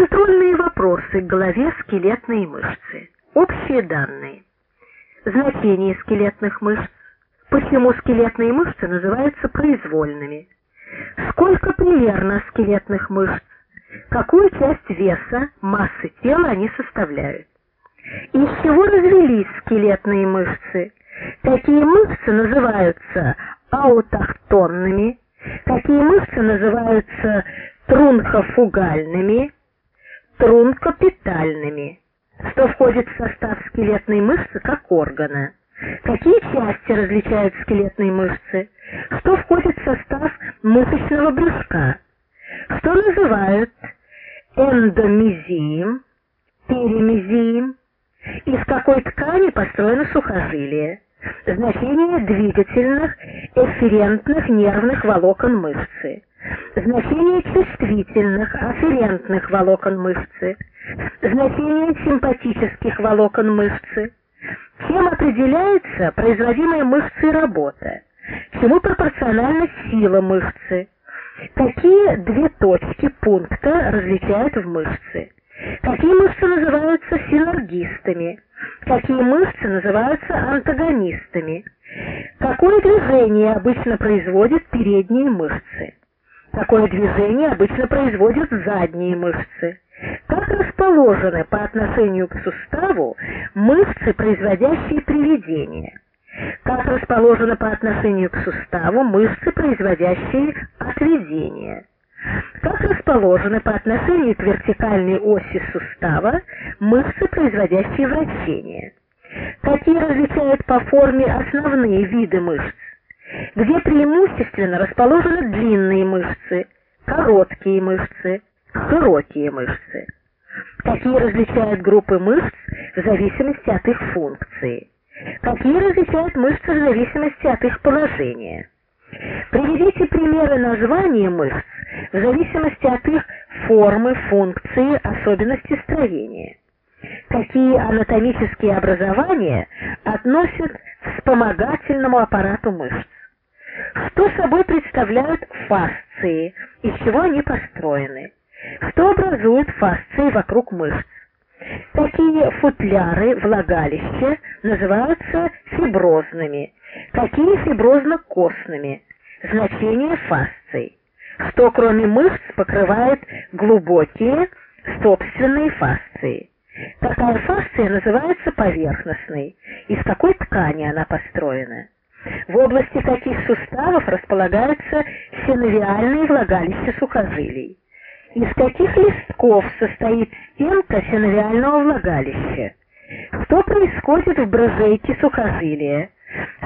Контрольные вопросы к голове скелетной мышцы. Общие данные. Значение скелетных мышц. Почему скелетные мышцы называются произвольными? Сколько примерно скелетных мышц? Какую часть веса, массы тела они составляют? Из чего развелись скелетные мышцы? Какие мышцы называются аутохтонными? Какие мышцы называются трунхофугальными? Трункопитальными, что входит в состав скелетной мышцы как органа. Какие части различают скелетные мышцы? Что входит в состав мышечного брюшка? Что называют эндомезием, перемезием? Из какой ткани построено сухожилие? Значение двигательных, эфферентных нервных волокон мышцы значение чувствительных, афферентных волокон мышцы, значение симпатических волокон мышцы, чем определяется производимая мышцей работа, чему пропорциональна сила мышцы, какие две точки пункта различают в мышце, какие мышцы называются синергистами, какие мышцы называются антагонистами, какое движение обычно производят передние мышцы. Такое движение обычно производят задние мышцы. Как расположены по отношению к суставу мышцы, производящие приведение? Как расположены по отношению к суставу мышцы, производящие отведение? Как расположены по отношению к вертикальной оси сустава мышцы, производящие вращение? Какие различают по форме основные виды мышц? Где преимущественно расположены длинные мышцы, короткие мышцы, широкие мышцы. Какие различают группы мышц в зависимости от их функции? Какие различают мышцы в зависимости от их положения? Приведите примеры названия мышц в зависимости от их формы, функции, особенностей строения. Какие анатомические образования относят к вспомогательному аппарату мышц? Что собой представляют фасции, из чего они построены? Что образует фасции вокруг мышц? Какие футляры влагалища называются фиброзными? Какие фиброзно-костными? Значение фасций. Что кроме мышц покрывает глубокие собственные фасции? Какая фасция называется поверхностной? Из какой ткани она построена? В области каких суставов располагаются синовиальные влагалища сухожилий? Из каких листков состоит стенка синовиального влагалища? Что происходит в брожейке сухожилия?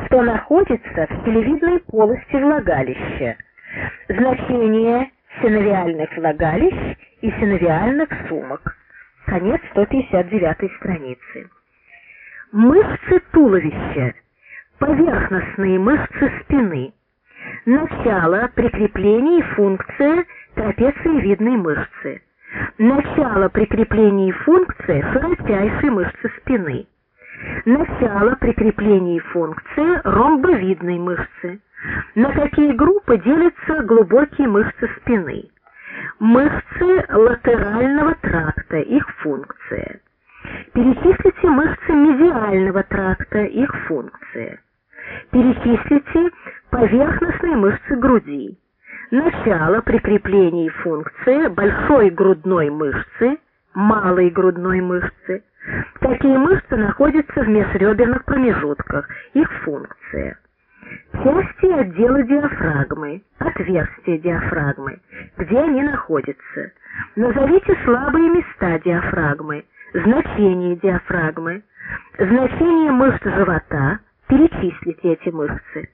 Что находится в телевидной полости влагалища? Значение синовиальных влагалищ и синовиальных сумок. Конец 159 страницы. Мышцы туловища поверхностные мышцы спины. Начало прикрепления и функция трапециевидной мышцы. Начало прикрепления и функция широчайшей мышцы спины. Начало прикрепления и функция ромбовидной мышцы. На какие группы делятся глубокие мышцы спины? Мышцы латерального тракта, их функция. Перечислите мышцы медиального тракта, их функция. Перечислите поверхностные мышцы груди. Начало прикрепления и функции большой грудной мышцы, малой грудной мышцы. Какие мышцы находятся в межреберных промежутках, их функция. Части отдела диафрагмы, отверстия диафрагмы, где они находятся. Назовите слабые места диафрагмы, значение диафрагмы, значение мышц живота, перечислите эти мышцы.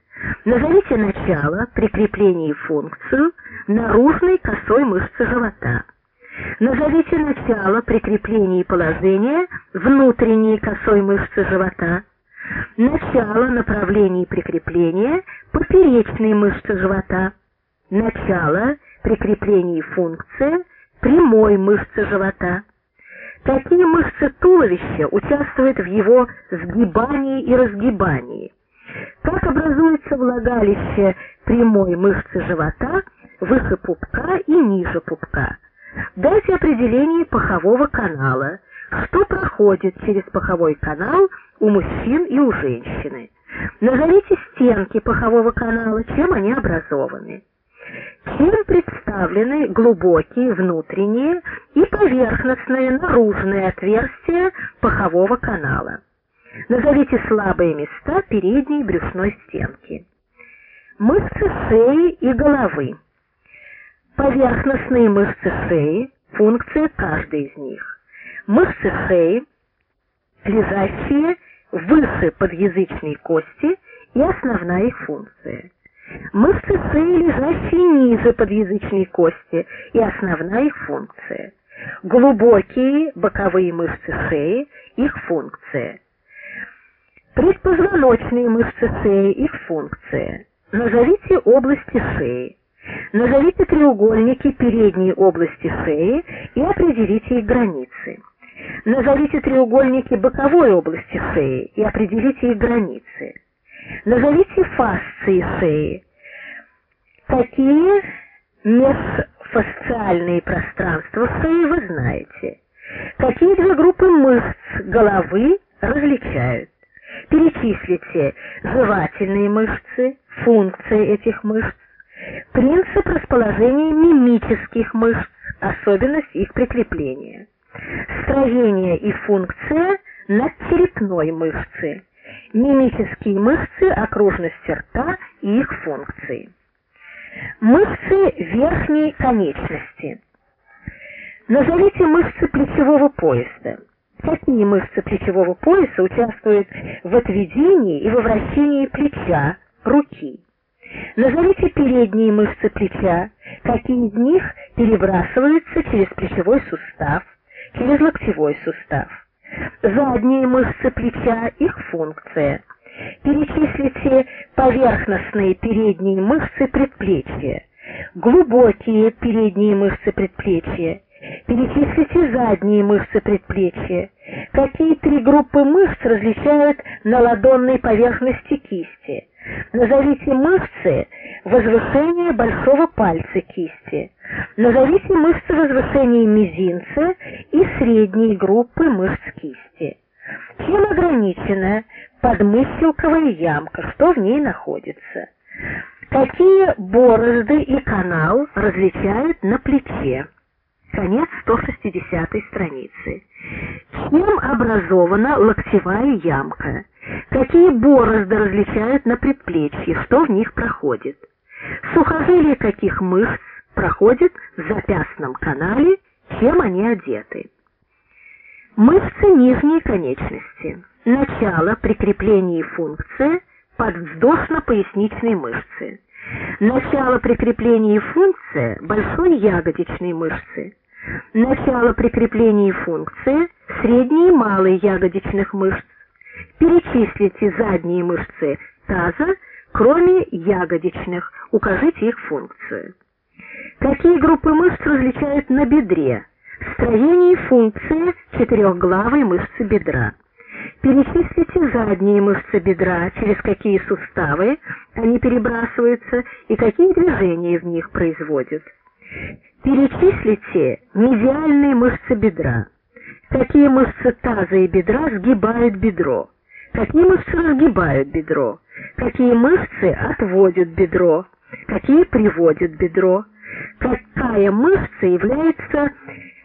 Назовите начало, прикрепление и функцию наружной косой мышцы живота. Назовите начало, прикрепление и положение внутренней косой мышцы живота. Начало, направление и прикрепление поперечной мышцы живота. Начало, прикрепление и функция прямой мышцы живота. Какие мышцы туловища участвуют в его сгибании и разгибании? Как образуется влагалище прямой мышцы живота выше пупка и ниже пупка? Дайте определение пахового канала. Что проходит через паховой канал у мужчин и у женщины? Назовите стенки пахового канала, чем они образованы. Чем представлены глубокие внутренние и поверхностные наружные отверстия пахового канала? Назовите слабые места передней брюшной стенки. Мышцы шеи и головы. Поверхностные мышцы шеи, функция каждой из них. Мышцы шеи, лежащие выше подъязычной кости и основная их функция. Мышцы шеи, лежащие ниже подъязычной кости и основная их функция. Глубокие боковые мышцы шеи, их функция. Предпозвоночные мышцы шеи, их функция. Назовите области шеи. Назовите треугольники передней области шеи и определите их границы. Назовите треугольники боковой области шеи и определите их границы. Назовите фасции шеи. Какие межфасциальные пространства шеи вы знаете? Какие две группы мышц головы различают? Перечислите жевательные мышцы, функции этих мышц, принцип расположения мимических мышц, особенность их прикрепления, строение и функция надчерепной мышцы, мимические мышцы окружности рта и их функции. Мышцы верхней конечности. Назовите мышцы плечевого пояса. Какие мышцы плечевого пояса участвуют в отведении и во вращении плеча, руки? Назовите передние мышцы плеча, какие из них перебрасываются через плечевой сустав, через локтевой сустав. Задние мышцы плеча, их функция. Перечислите поверхностные передние мышцы предплечья, глубокие передние мышцы предплечья, Перечислите задние мышцы предплечья. Какие три группы мышц различают на ладонной поверхности кисти? Назовите мышцы возвышения большого пальца кисти. Назовите мышцы возвышения мизинца и средней группы мышц кисти. Чем ограничена подмыщелковая ямка, что в ней находится? Какие борозды и канал различают на плече? Конец 160 страницы. Чем образована локтевая ямка? Какие борозды различают на предплечье? Что в них проходит? Сухожилия каких мышц проходят в запястном канале? Чем они одеты? Мышцы нижней конечности. Начало, прикрепление и функция подвздошно-поясничной мышцы. Начало прикрепления и функция большой ягодичной мышцы. Начало прикрепления функции средней и малой ягодичных мышц. Перечислите задние мышцы таза, кроме ягодичных, укажите их функцию. Какие группы мышц различают на бедре? Строение и функции четырехглавой мышцы бедра. Перечислите задние мышцы бедра, через какие суставы они перебрасываются и какие движения в них производят. Перечислите медиальные мышцы бедра. Какие мышцы таза и бедра сгибают бедро? Какие мышцы разгибают бедро? Какие мышцы отводят бедро? Какие приводят бедро? Какая мышца является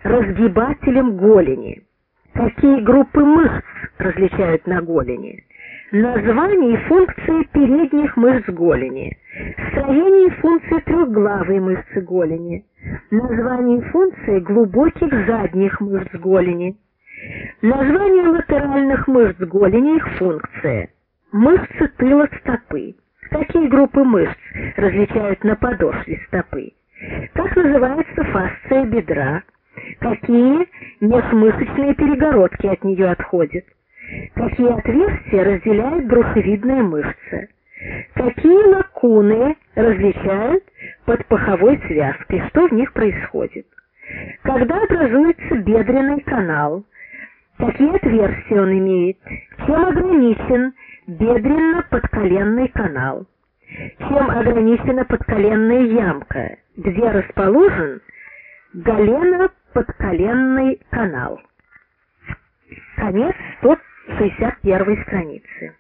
разгибателем голени? Какие группы мышц различают на голени? Название и функции передних мышц голени. Строение и функции трехглавой мышцы голени. Название функции глубоких задних мышц голени. Название латеральных мышц голени, их функция. Мышцы тыла стопы. Какие группы мышц различают на подошве стопы? Как называется фасция бедра? какие межмышечные перегородки от нее отходят, какие отверстия разделяют брусовидные мышцы, какие лакуны различают под паховой связкой, что в них происходит, когда образуется бедренный канал, какие отверстия он имеет, чем ограничен бедренно-подколенный канал, чем ограничена подколенная ямка, где расположен галено подколенный канал. Конец 161 страницы.